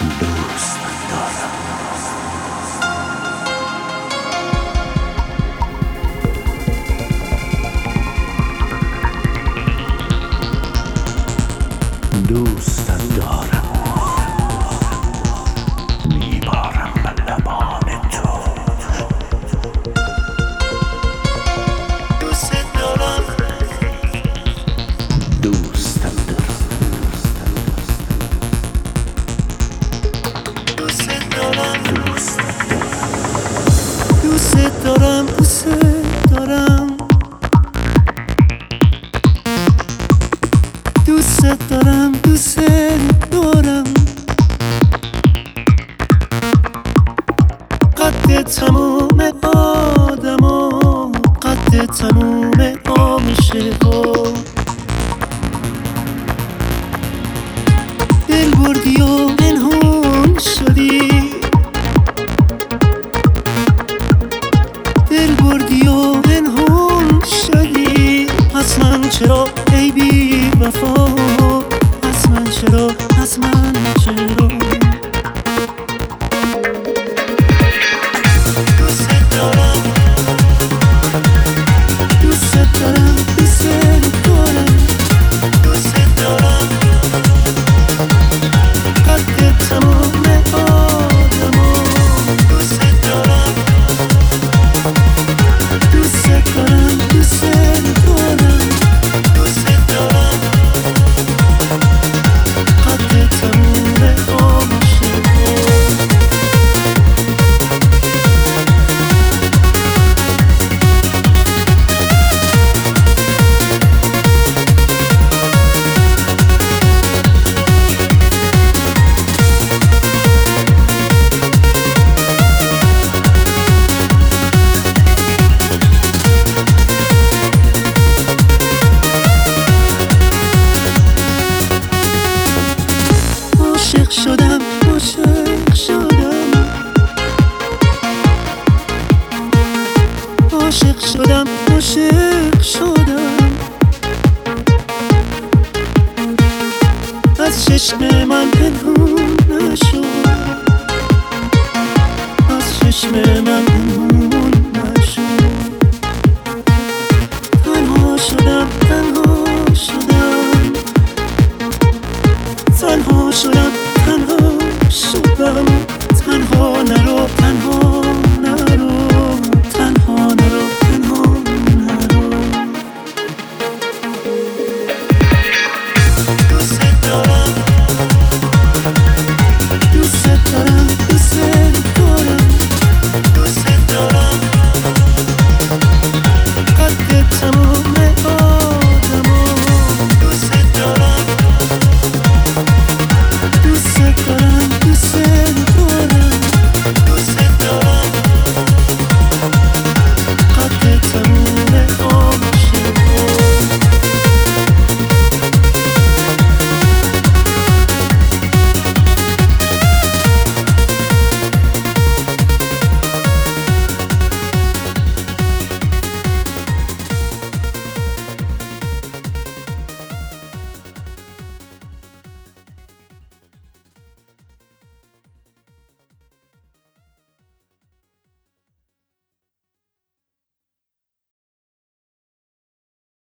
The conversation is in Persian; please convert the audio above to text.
دوست دارم. تموم عاشقا دل بردی و منحون شدی. دل بردی و منحون شدی. پس من چرا عاشق شدم عاشق شدم. از چشم من پنهون نشد. از چشم من